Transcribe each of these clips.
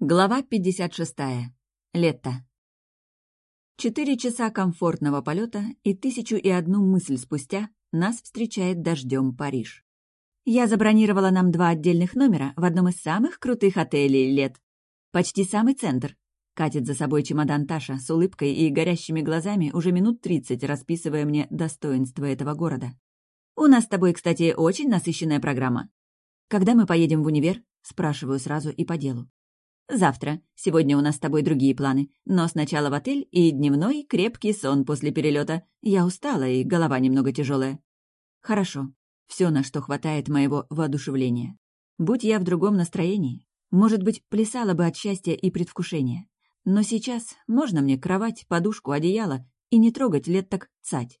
Глава 56. Лето. Четыре часа комфортного полета и тысячу и одну мысль спустя нас встречает дождем Париж. Я забронировала нам два отдельных номера в одном из самых крутых отелей лет. Почти самый центр. Катит за собой чемодан Таша с улыбкой и горящими глазами уже минут тридцать, расписывая мне достоинства этого города. «У нас с тобой, кстати, очень насыщенная программа. Когда мы поедем в универ?» Спрашиваю сразу и по делу. Завтра. Сегодня у нас с тобой другие планы. Но сначала в отель и дневной крепкий сон после перелета. Я устала, и голова немного тяжелая. Хорошо. Все, на что хватает моего воодушевления. Будь я в другом настроении, может быть, плясала бы от счастья и предвкушения. Но сейчас можно мне кровать, подушку, одеяло и не трогать лет так цать.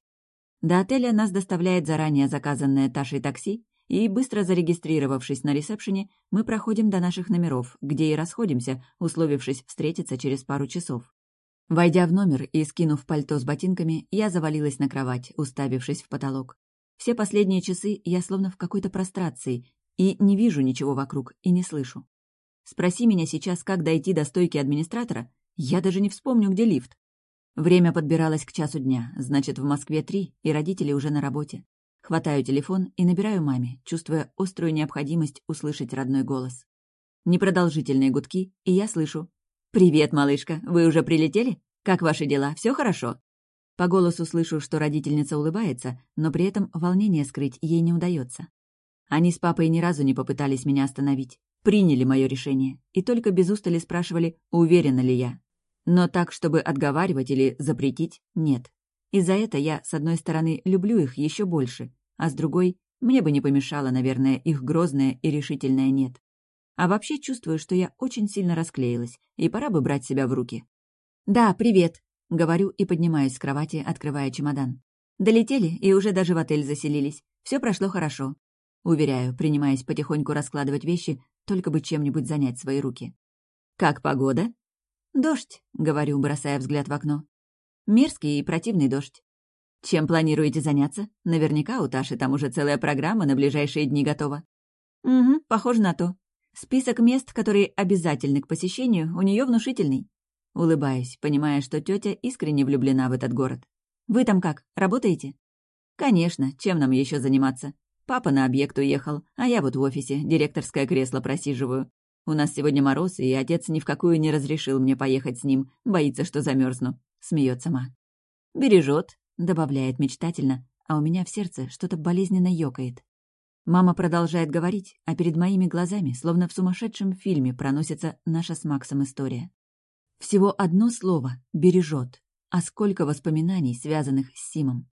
До отеля нас доставляет заранее заказанное Ташей такси, и, быстро зарегистрировавшись на ресепшене, мы проходим до наших номеров, где и расходимся, условившись встретиться через пару часов. Войдя в номер и скинув пальто с ботинками, я завалилась на кровать, уставившись в потолок. Все последние часы я словно в какой-то прострации и не вижу ничего вокруг и не слышу. Спроси меня сейчас, как дойти до стойки администратора, я даже не вспомню, где лифт. Время подбиралось к часу дня, значит, в Москве три, и родители уже на работе. Хватаю телефон и набираю маме, чувствуя острую необходимость услышать родной голос. Непродолжительные гудки, и я слышу. «Привет, малышка, вы уже прилетели? Как ваши дела? Все хорошо?» По голосу слышу, что родительница улыбается, но при этом волнение скрыть ей не удается. Они с папой ни разу не попытались меня остановить, приняли мое решение и только без устали спрашивали, уверена ли я. Но так, чтобы отговаривать или запретить, нет. И за это я, с одной стороны, люблю их еще больше, а с другой, мне бы не помешало, наверное, их грозное и решительное «нет». А вообще чувствую, что я очень сильно расклеилась, и пора бы брать себя в руки. «Да, привет», — говорю и поднимаюсь с кровати, открывая чемодан. «Долетели и уже даже в отель заселились. Все прошло хорошо». Уверяю, принимаясь потихоньку раскладывать вещи, только бы чем-нибудь занять свои руки. «Как погода?» «Дождь», — говорю, бросая взгляд в окно. «Мерзкий и противный дождь. Чем планируете заняться? Наверняка у Таши там уже целая программа на ближайшие дни готова. Угу, похоже на то. Список мест, которые обязательны к посещению, у нее внушительный. Улыбаюсь, понимая, что тетя искренне влюблена в этот город. Вы там как, работаете? Конечно, чем нам еще заниматься? Папа на объект уехал, а я вот в офисе, директорское кресло просиживаю. У нас сегодня мороз, и отец ни в какую не разрешил мне поехать с ним, боится, что замерзну. Смеется ма. Бережет, добавляет мечтательно, а у меня в сердце что-то болезненно ёкает. Мама продолжает говорить, а перед моими глазами, словно в сумасшедшем фильме, проносится наша с Максом история. Всего одно слово «бережет», а сколько воспоминаний, связанных с Симом.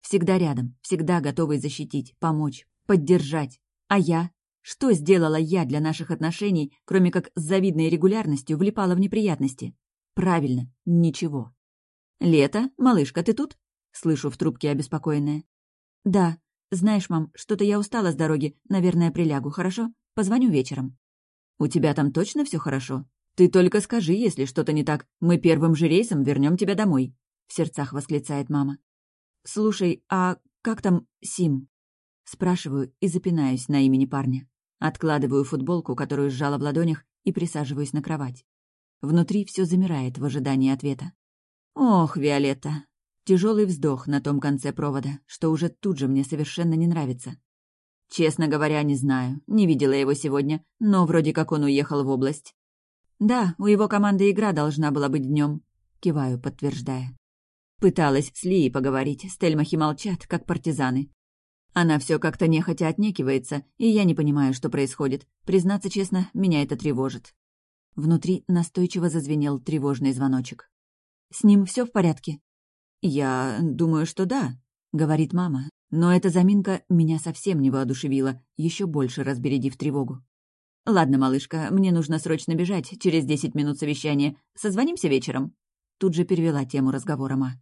Всегда рядом, всегда готовый защитить, помочь, поддержать. А я? Что сделала я для наших отношений, кроме как с завидной регулярностью влипала в неприятности? Правильно, ничего. «Лето, малышка, ты тут?» Слышу в трубке обеспокоенная. «Да. Знаешь, мам, что-то я устала с дороги. Наверное, прилягу, хорошо? Позвоню вечером». «У тебя там точно все хорошо? Ты только скажи, если что-то не так. Мы первым же рейсом вернем тебя домой», — в сердцах восклицает мама. «Слушай, а как там Сим?» Спрашиваю и запинаюсь на имени парня. Откладываю футболку, которую сжала в ладонях, и присаживаюсь на кровать. Внутри все замирает в ожидании ответа. «Ох, Виолетта, Тяжелый вздох на том конце провода, что уже тут же мне совершенно не нравится. Честно говоря, не знаю, не видела его сегодня, но вроде как он уехал в область. Да, у его команды игра должна была быть днем. Киваю, подтверждая. Пыталась с Лией поговорить, стельмахи молчат, как партизаны. Она все как-то нехотя отнекивается, и я не понимаю, что происходит. Признаться честно, меня это тревожит. Внутри настойчиво зазвенел тревожный звоночек. «С ним все в порядке?» «Я думаю, что да», — говорит мама, но эта заминка меня совсем не воодушевила, еще больше разбередив тревогу. «Ладно, малышка, мне нужно срочно бежать, через десять минут совещания. Созвонимся вечером?» Тут же перевела тему разговора Ма.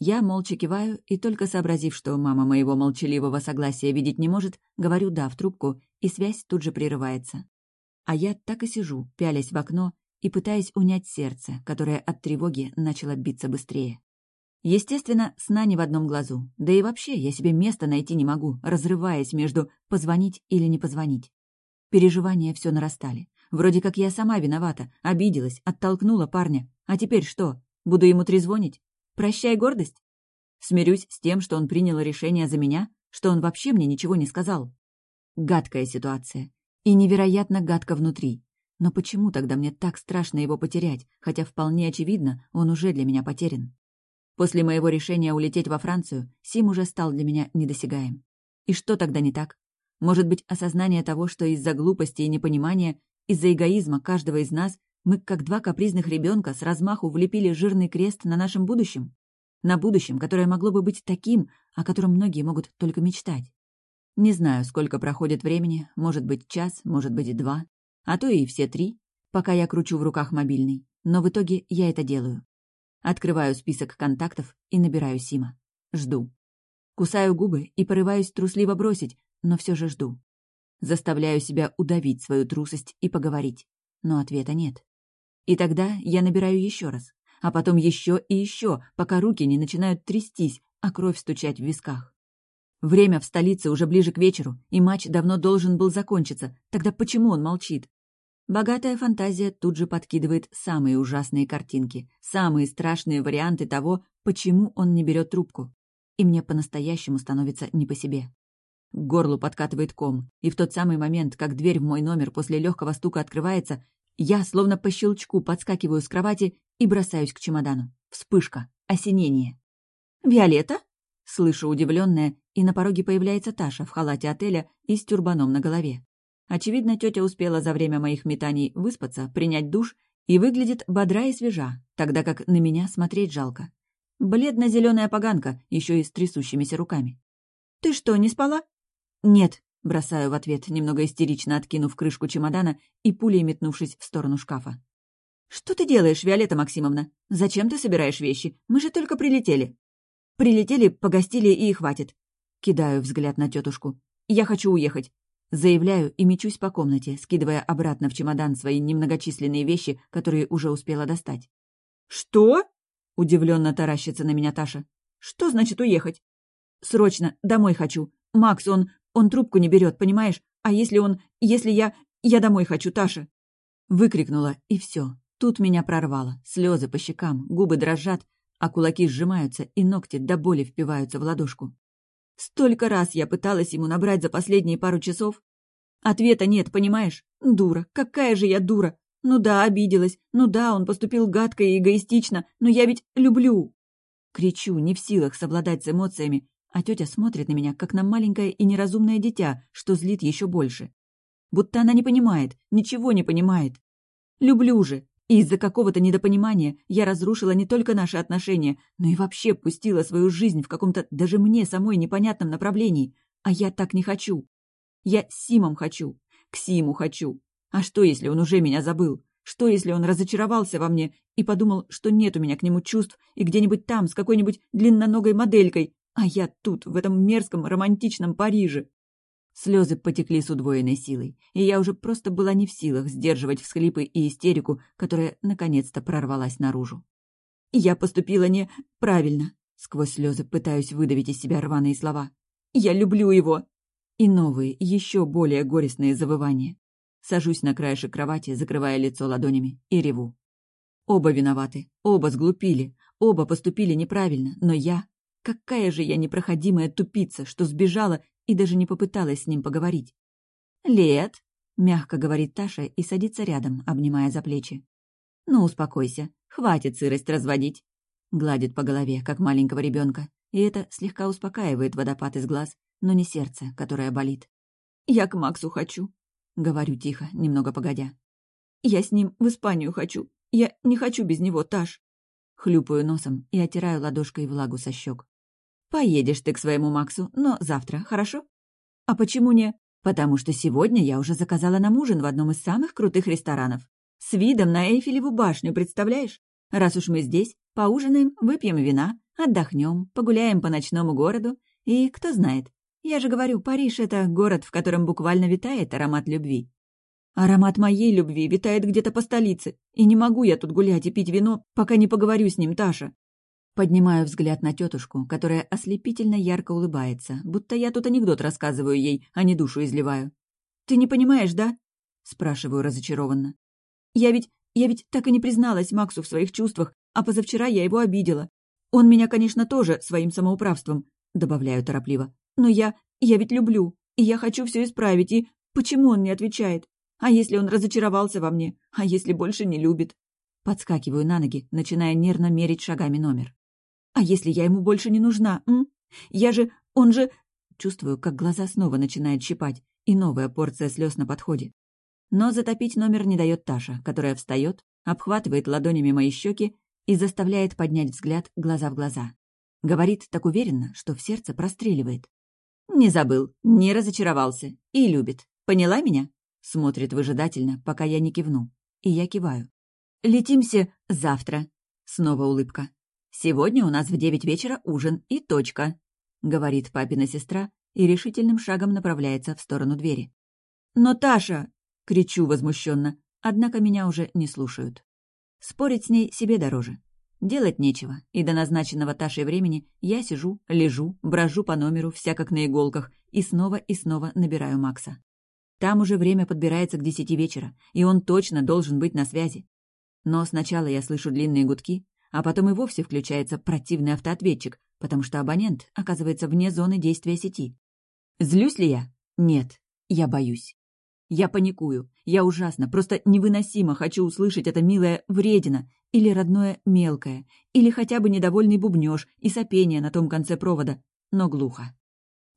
Я молча киваю, и только сообразив, что мама моего молчаливого согласия видеть не может, говорю «да» в трубку, и связь тут же прерывается. А я так и сижу, пялясь в окно и пытаясь унять сердце, которое от тревоги начало биться быстрее. Естественно, сна не в одном глазу. Да и вообще, я себе места найти не могу, разрываясь между позвонить или не позвонить. Переживания все нарастали. Вроде как я сама виновата, обиделась, оттолкнула парня. А теперь что? Буду ему трезвонить? Прощай гордость? Смирюсь с тем, что он принял решение за меня, что он вообще мне ничего не сказал. Гадкая ситуация. И невероятно гадко внутри. Но почему тогда мне так страшно его потерять, хотя вполне очевидно, он уже для меня потерян? После моего решения улететь во Францию, Сим уже стал для меня недосягаем. И что тогда не так? Может быть, осознание того, что из-за глупости и непонимания, из-за эгоизма каждого из нас, мы, как два капризных ребенка, с размаху влепили жирный крест на нашем будущем? На будущем, которое могло бы быть таким, о котором многие могут только мечтать. Не знаю, сколько проходит времени, может быть, час, может быть, два, а то и все три, пока я кручу в руках мобильный, но в итоге я это делаю. Открываю список контактов и набираю Сима. Жду. Кусаю губы и порываюсь трусливо бросить, но все же жду. Заставляю себя удавить свою трусость и поговорить, но ответа нет. И тогда я набираю еще раз, а потом еще и еще, пока руки не начинают трястись, а кровь стучать в висках. Время в столице уже ближе к вечеру, и матч давно должен был закончиться, тогда почему он молчит? Богатая фантазия тут же подкидывает самые ужасные картинки, самые страшные варианты того, почему он не берет трубку. И мне по-настоящему становится не по себе. К горлу подкатывает ком, и в тот самый момент, как дверь в мой номер после легкого стука открывается, я, словно по щелчку, подскакиваю с кровати и бросаюсь к чемодану. Вспышка, осенение. «Виолетта?» Слышу удивленная, и на пороге появляется Таша в халате отеля и с тюрбаном на голове. Очевидно, тетя успела за время моих метаний выспаться, принять душ и выглядит бодра и свежа, тогда как на меня смотреть жалко. Бледно-зеленая поганка, еще и с трясущимися руками. «Ты что, не спала?» «Нет», — бросаю в ответ, немного истерично откинув крышку чемодана и пулей метнувшись в сторону шкафа. «Что ты делаешь, Виолетта Максимовна? Зачем ты собираешь вещи? Мы же только прилетели». «Прилетели, погостили и хватит». Кидаю взгляд на тетушку. «Я хочу уехать. Заявляю и мечусь по комнате, скидывая обратно в чемодан свои немногочисленные вещи, которые уже успела достать. «Что?» — удивленно таращится на меня Таша. «Что значит уехать?» «Срочно, домой хочу. Макс, он... он трубку не берет, понимаешь? А если он... если я... я домой хочу, Таша?» Выкрикнула, и все. Тут меня прорвало. Слезы по щекам, губы дрожат, а кулаки сжимаются, и ногти до боли впиваются в ладошку. Столько раз я пыталась ему набрать за последние пару часов. Ответа нет, понимаешь? Дура, какая же я дура. Ну да, обиделась. Ну да, он поступил гадко и эгоистично, но я ведь люблю. Кричу, не в силах совладать с эмоциями, а тетя смотрит на меня, как на маленькое и неразумное дитя, что злит еще больше. Будто она не понимает, ничего не понимает. Люблю же, и из-за какого-то недопонимания я разрушила не только наши отношения, но и вообще пустила свою жизнь в каком-то даже мне самой непонятном направлении. А я так не хочу. Я с Симом хочу. К Симу хочу. А что, если он уже меня забыл? Что, если он разочаровался во мне и подумал, что нет у меня к нему чувств и где-нибудь там с какой-нибудь длинноногой моделькой, а я тут, в этом мерзком романтичном Париже? Слезы потекли с удвоенной силой, и я уже просто была не в силах сдерживать всхлипы и истерику, которая наконец-то прорвалась наружу. «Я поступила не... правильно», — сквозь слезы пытаюсь выдавить из себя рваные слова. «Я люблю его!» И новые, еще более горестные завывания. Сажусь на краешек кровати, закрывая лицо ладонями, и реву. Оба виноваты, оба сглупили, оба поступили неправильно, но я... Какая же я непроходимая тупица, что сбежала и даже не попыталась с ним поговорить. «Лет», — мягко говорит Таша и садится рядом, обнимая за плечи. «Ну, успокойся, хватит сырость разводить», — гладит по голове, как маленького ребенка, и это слегка успокаивает водопад из глаз, но не сердце, которое болит. «Я к Максу хочу», — говорю тихо, немного погодя. «Я с ним в Испанию хочу. Я не хочу без него, Таш». Хлюпаю носом и оттираю ладошкой влагу со щек. Поедешь ты к своему Максу, но завтра, хорошо? А почему не? Потому что сегодня я уже заказала нам ужин в одном из самых крутых ресторанов. С видом на Эйфелеву башню, представляешь? Раз уж мы здесь, поужинаем, выпьем вина, отдохнем, погуляем по ночному городу. И кто знает, я же говорю, Париж — это город, в котором буквально витает аромат любви. Аромат моей любви витает где-то по столице, и не могу я тут гулять и пить вино, пока не поговорю с ним, Таша. Поднимаю взгляд на тетушку, которая ослепительно ярко улыбается, будто я тут анекдот рассказываю ей, а не душу изливаю. «Ты не понимаешь, да?» спрашиваю разочарованно. «Я ведь... я ведь так и не призналась Максу в своих чувствах, а позавчера я его обидела. Он меня, конечно, тоже своим самоуправством, добавляю торопливо. Но я... я ведь люблю, и я хочу все исправить, и почему он не отвечает? А если он разочаровался во мне? А если больше не любит? Подскакиваю на ноги, начиная нервно мерить шагами номер. А если я ему больше не нужна, м? Я же... он же... Чувствую, как глаза снова начинают щипать, и новая порция слез на подходе. Но затопить номер не дает Таша, которая встает, обхватывает ладонями мои щеки и заставляет поднять взгляд глаза в глаза. Говорит так уверенно, что в сердце простреливает. «Не забыл, не разочаровался и любит. Поняла меня?» Смотрит выжидательно, пока я не кивну. И я киваю. «Летимся завтра». Снова улыбка. «Сегодня у нас в девять вечера ужин и точка», — говорит папина сестра и решительным шагом направляется в сторону двери. «Но Таша!» — кричу возмущенно, однако меня уже не слушают. Спорить с ней себе дороже. Делать нечего, и до назначенного Ташей времени я сижу, лежу, брожу по номеру, вся как на иголках, и снова и снова набираю Макса. Там уже время подбирается к десяти вечера, и он точно должен быть на связи. Но сначала я слышу длинные гудки, а потом и вовсе включается противный автоответчик, потому что абонент оказывается вне зоны действия сети. Злюсь ли я? Нет, я боюсь. Я паникую. Я ужасно, просто невыносимо хочу услышать это милое «вредина» или родное «мелкое», или хотя бы недовольный бубнёж и сопение на том конце провода, но глухо.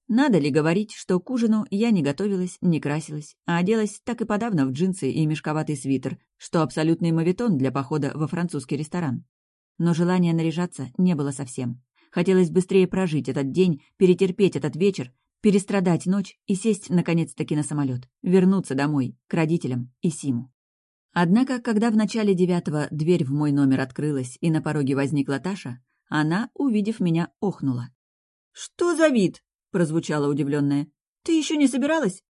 Надо ли говорить, что к ужину я не готовилась, не красилась, а оделась так и подавно в джинсы и мешковатый свитер, что абсолютный мавитон для похода во французский ресторан. Но желания наряжаться не было совсем. Хотелось быстрее прожить этот день, перетерпеть этот вечер, перестрадать ночь и сесть, наконец-таки, на самолет, вернуться домой, к родителям и Симу. Однако, когда в начале девятого дверь в мой номер открылась и на пороге возникла Таша, она, увидев меня, охнула. «Что за вид?» — прозвучала удивленная. «Ты еще не собиралась?»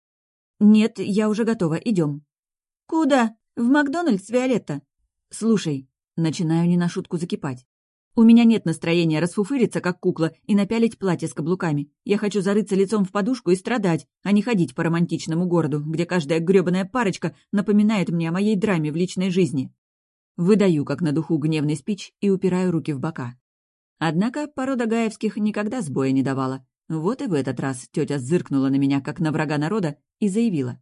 «Нет, я уже готова, идем». «Куда? В Макдональдс, Виолетта?» «Слушай», — начинаю не на шутку закипать. У меня нет настроения расфуфыриться, как кукла, и напялить платье с каблуками. Я хочу зарыться лицом в подушку и страдать, а не ходить по романтичному городу, где каждая грёбаная парочка напоминает мне о моей драме в личной жизни. Выдаю, как на духу, гневный спич и упираю руки в бока. Однако порода Гаевских никогда сбоя не давала. Вот и в этот раз тетя зыркнула на меня, как на врага народа, и заявила.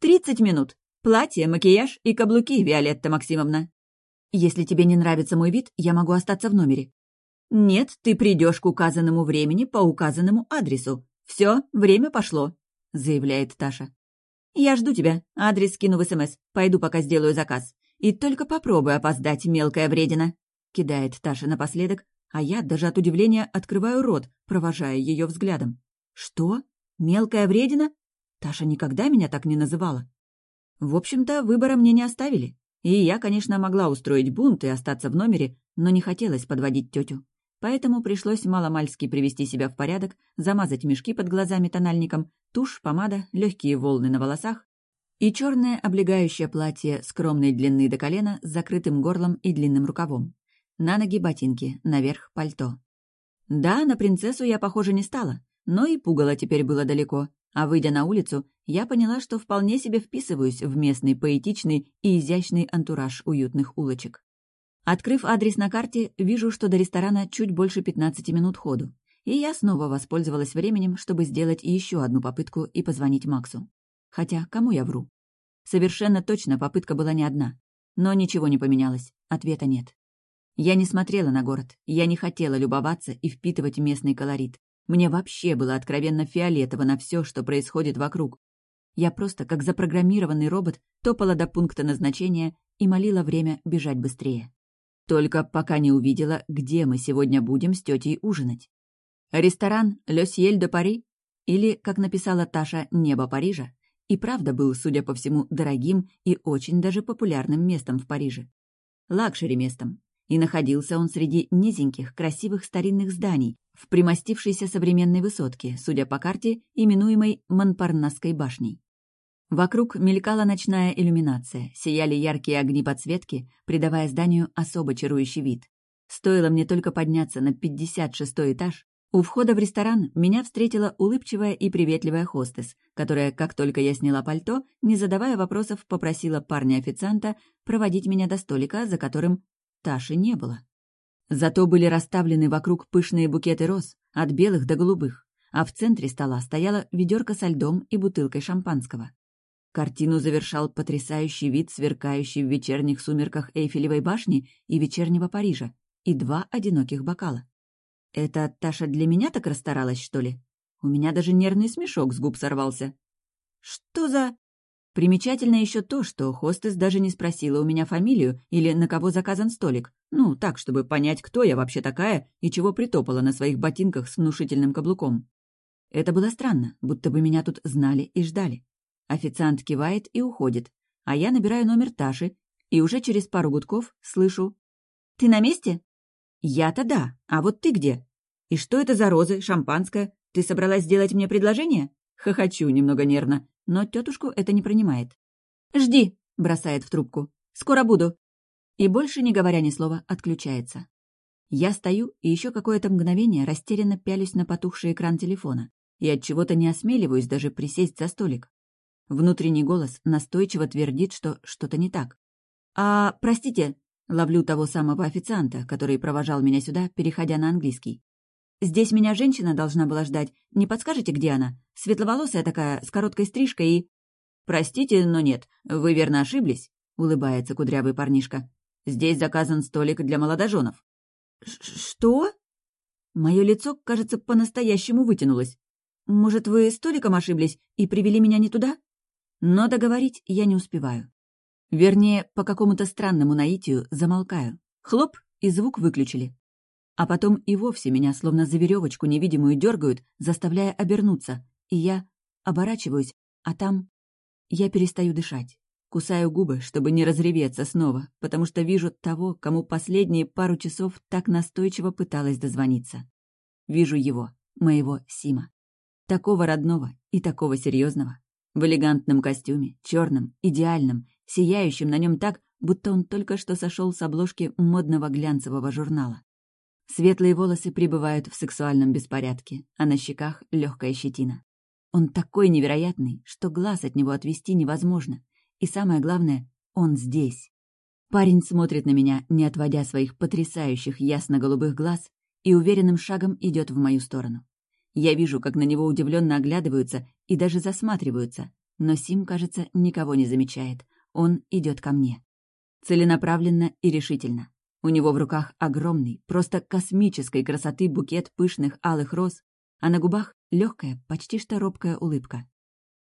«Тридцать минут! Платье, макияж и каблуки, Виолетта Максимовна!» Если тебе не нравится мой вид, я могу остаться в номере. Нет, ты придешь к указанному времени по указанному адресу. Все, время пошло, заявляет Таша. Я жду тебя. Адрес скину в СМС. Пойду, пока сделаю заказ. И только попробуй опоздать, мелкая вредина. Кидает Таша напоследок, а я даже от удивления открываю рот, провожая ее взглядом. Что? Мелкая вредина? Таша никогда меня так не называла. В общем-то, выбора мне не оставили. И я, конечно, могла устроить бунт и остаться в номере, но не хотелось подводить тетю. Поэтому пришлось маломальски привести себя в порядок, замазать мешки под глазами тональником, тушь, помада, легкие волны на волосах и черное облегающее платье скромной длины до колена с закрытым горлом и длинным рукавом. На ноги ботинки, наверх пальто. Да, на принцессу я, похоже, не стала, но и пугало теперь было далеко, а выйдя на улицу, я поняла, что вполне себе вписываюсь в местный поэтичный и изящный антураж уютных улочек. Открыв адрес на карте, вижу, что до ресторана чуть больше 15 минут ходу. И я снова воспользовалась временем, чтобы сделать еще одну попытку и позвонить Максу. Хотя, кому я вру? Совершенно точно попытка была не одна. Но ничего не поменялось, ответа нет. Я не смотрела на город, я не хотела любоваться и впитывать местный колорит. Мне вообще было откровенно фиолетово на все, что происходит вокруг. Я просто, как запрограммированный робот, топала до пункта назначения и молила время бежать быстрее. Только пока не увидела, где мы сегодня будем с тетей ужинать. Ресторан «Le Ciel de Paris» или, как написала Таша, «Небо Парижа» и правда был, судя по всему, дорогим и очень даже популярным местом в Париже. Лакшери местом, и находился он среди низеньких, красивых старинных зданий в примостившейся современной высотке, судя по карте, именуемой Монпарнасской башней. Вокруг мелькала ночная иллюминация, сияли яркие огни подсветки, придавая зданию особо чарующий вид. Стоило мне только подняться на 56-й этаж, У входа в ресторан меня встретила улыбчивая и приветливая хостес, которая, как только я сняла пальто, не задавая вопросов, попросила парня-официанта проводить меня до столика, за которым Таши не было. Зато были расставлены вокруг пышные букеты роз, от белых до голубых, а в центре стола стояла ведерко со льдом и бутылкой шампанского. Картину завершал потрясающий вид, сверкающий в вечерних сумерках Эйфелевой башни и вечернего Парижа, и два одиноких бокала. «Это Таша для меня так расстаралась, что ли? У меня даже нервный смешок с губ сорвался. Что за...» Примечательно еще то, что хостес даже не спросила у меня фамилию или на кого заказан столик. Ну, так, чтобы понять, кто я вообще такая и чего притопала на своих ботинках с внушительным каблуком. Это было странно, будто бы меня тут знали и ждали. Официант кивает и уходит, а я набираю номер Таши и уже через пару гудков слышу «Ты на месте?» «Я-то да, а вот ты где? И что это за розы, шампанское? Ты собралась сделать мне предложение?» Хохочу немного нервно, но тетушку это не принимает. «Жди!» — бросает в трубку. «Скоро буду!» И больше, не говоря ни слова, отключается. Я стою и еще какое-то мгновение растерянно пялюсь на потухший экран телефона и от чего то не осмеливаюсь даже присесть за столик. Внутренний голос настойчиво твердит, что что-то не так. «А, простите, Ловлю того самого официанта, который провожал меня сюда, переходя на английский. «Здесь меня женщина должна была ждать. Не подскажете, где она? Светловолосая такая, с короткой стрижкой и...» «Простите, но нет. Вы верно ошиблись?» — улыбается кудрявый парнишка. «Здесь заказан столик для молодоженов». «Что?» Мое лицо, кажется, по-настоящему вытянулось. «Может, вы столиком ошиблись и привели меня не туда?» Но договорить я не успеваю. Вернее, по какому-то странному наитию замолкаю. Хлоп, и звук выключили. А потом и вовсе меня словно за веревочку невидимую дергают, заставляя обернуться. И я оборачиваюсь, а там... Я перестаю дышать. Кусаю губы, чтобы не разреветься снова, потому что вижу того, кому последние пару часов так настойчиво пыталась дозвониться. Вижу его, моего Сима. Такого родного и такого серьезного. В элегантном костюме, черном, идеальном, сияющим на нем так, будто он только что сошел с обложки модного глянцевого журнала. Светлые волосы пребывают в сексуальном беспорядке, а на щеках легкая щетина. Он такой невероятный, что глаз от него отвести невозможно. И самое главное, он здесь. Парень смотрит на меня, не отводя своих потрясающих ясно-голубых глаз, и уверенным шагом идет в мою сторону. Я вижу, как на него удивленно оглядываются и даже засматриваются, но Сим, кажется, никого не замечает. Он идет ко мне. Целенаправленно и решительно. У него в руках огромный, просто космической красоты букет пышных алых роз, а на губах легкая, почти что робкая улыбка.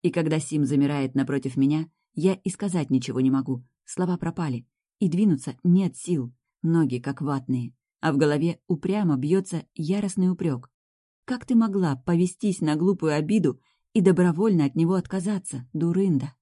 И когда Сим замирает напротив меня, я и сказать ничего не могу. Слова пропали. И двинуться нет сил. Ноги как ватные. А в голове упрямо бьется яростный упрек. Как ты могла повестись на глупую обиду и добровольно от него отказаться, дурында?